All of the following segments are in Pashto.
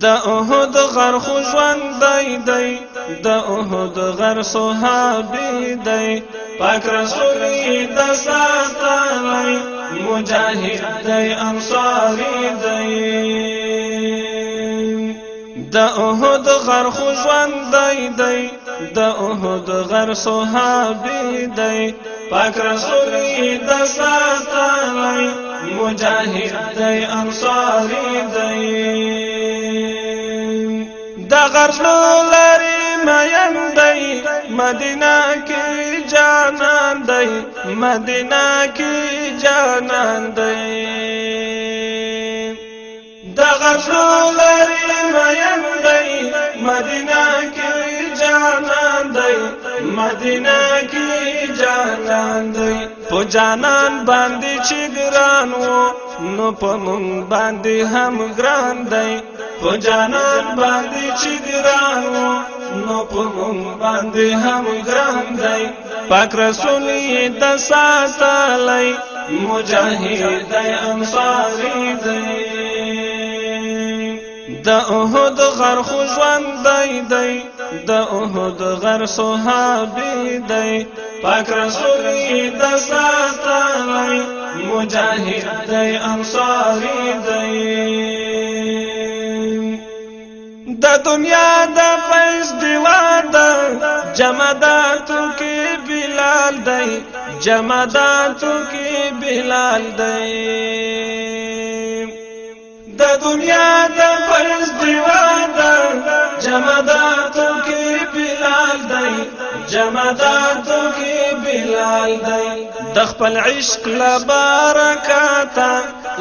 د احد غر خو ژوند دی دی د احد غر صحابي دی پاک رسول د ساتلای مجاهد دی انصاری دی د احد غر خو ژوند دی دی د احد غر صحابي دی پاک رسول د ساتلای مجاهد دی انصاری دی غرنو لري مین دی مدینه کې جانان دی مدینه کې جانان دی د غرنو لري مین دی مدینه کې جانان دی مدینه کې جانان دی په جانان باندې چې ګران وو نو په مونږ باندې هم ګران دی په جانان باندې چې ګرانو نو په مون باندې هم ګران دی پاک رسول د ساتلای مجاهد دی انصاری دی د احد غر خو ژوند دی دی د احد غر صحابي دی پاک رسول د ساتلای مجاهد دی انصاری دی د دنیا د پس دیوا د جماداتو کې بلال دی جماداتو کې بلال دی د دنیا د پس دیوا د جماداتو کې بلال دی جماداتو کې بلال دی د خپل عشق لا برکاته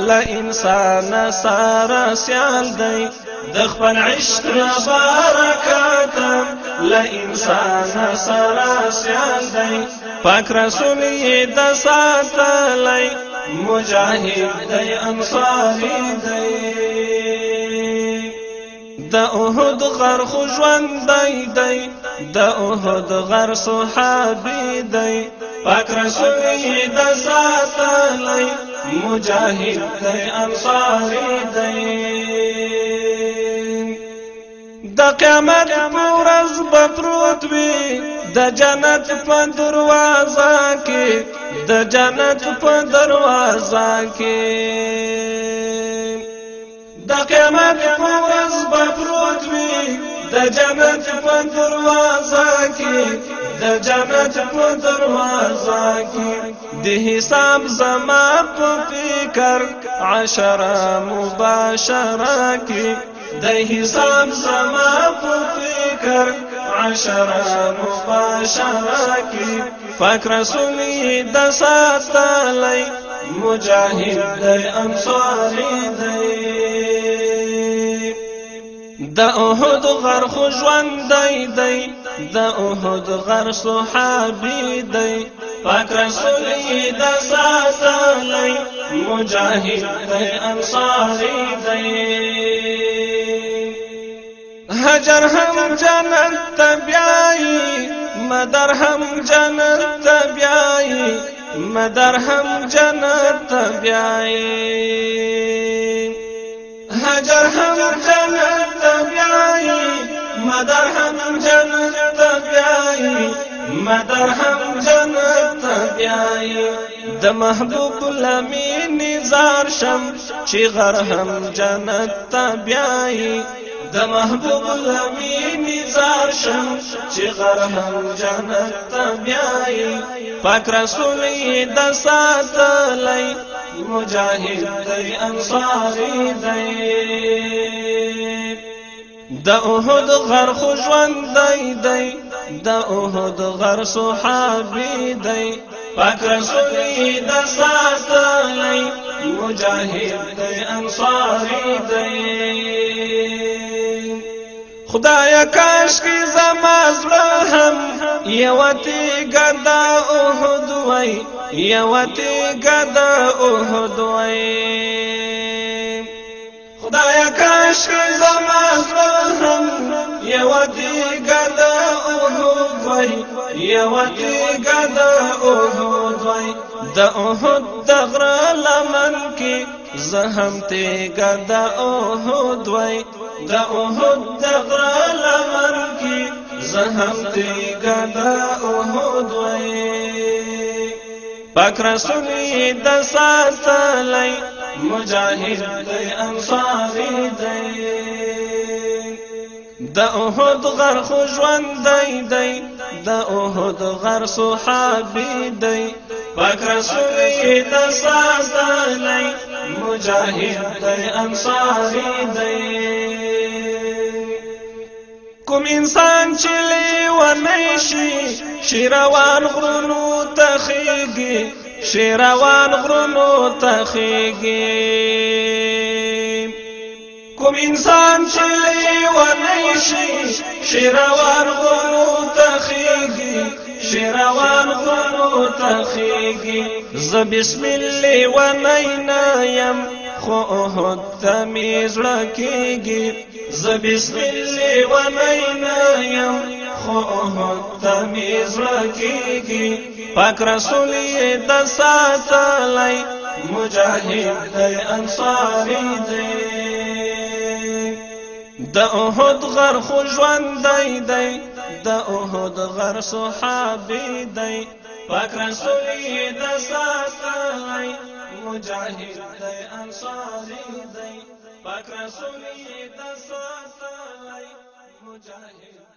لا انسان سره سیال دی د خپل عشق برکات له انسان سره سیال دی پاک رسول یې د ساتلای مجاهد دی انصاری دی د احد غر خو ژوند دی دی د احد غر صحابي دی پاک رسول یې د ساتلای مجاهد دی انصاری دی د قیامت پورز بفروت وی د جنت په دروازه کې د جنت په دروازه کې د قیامت پورز بفروت وی د جنت په دروازه کې د جنت په دروازه کې د حساب زما په فکر عشره مباشره کې د حساب زما په فکر عشره مباشره کی فکر سمی د ساتلای مجاهد د انصاری دی د احد غر خو ژوند دی دی د احد غر صحابي دی پاک رسول د ساتلای مجاهد د انصاری دی زجر هم جنت تبیای مدر هم جنت تبیای مدر هم جنت تبیای هجر هم جنت تبیای مدر هم جنت تبیای مدر هم جنت تبیای د محبوب لمین زار شم چې غر هم جنت تبیای د محبوب الامین نزار شم چې غرهم جنت ته بیاي پاک رسول د ساتلای مجاهد دی انصاری دی د احد غر خوشوند دی دی د احد غر صحابي دی پاک رسول د ساتلای مجاهد دی انصاری دی خدایا کاش کی زماز هم یوتی گدا احد وای یوتی گدا احد وای خدایا کاش کی زماز هم یوتی گدا احد وای یوتی گدا احد وای د احد دغرا کې زهم تیګه د اوهد وای د اوهد د غره لمر کې زهم تیګه د اوهد وای پاک رسول د ساتلای مجاهد د انصار دی د اوهد غر خو ژوند دی دی د اوهد غر صحابي دی پاک رسول کی دستاز دلی مجاہد دی انصاری دی کوم انسان چلی و نیشی شیروان غرونو تخیگی شیروان غرونو تخیگی کوم انسان چلی و نیشی شیروان غرونو تخیگی شیروان خونو تخیگی ز بسم الله و نینایم خو احد تمیز رکیگی ز بسم الله و نینایم خو احد تمیز رکیگی پاک رسولی دسا تالی مجاہد دی انصاری دی د احد غر خو ژوند دی دی د احد غر صحابي دی پاک رسول د ساتای مجاهد دی انصاری دی پاک رسول د ساتای مجاهد